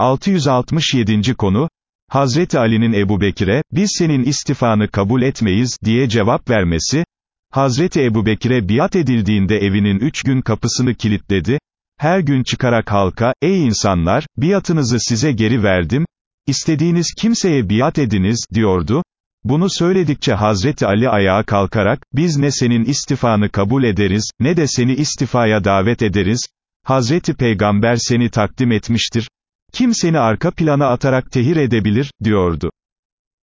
667. konu, Hazreti Ali'nin Ebu Bekir'e, biz senin istifanı kabul etmeyiz, diye cevap vermesi, Hazreti Ebu Bekir'e biat edildiğinde evinin üç gün kapısını kilitledi, her gün çıkarak halka, ey insanlar, biatınızı size geri verdim, istediğiniz kimseye biat ediniz, diyordu, bunu söyledikçe Hazreti Ali ayağa kalkarak, biz ne senin istifanı kabul ederiz, ne de seni istifaya davet ederiz, Hazreti Peygamber seni takdim etmiştir, kim seni arka plana atarak tehir edebilir, diyordu.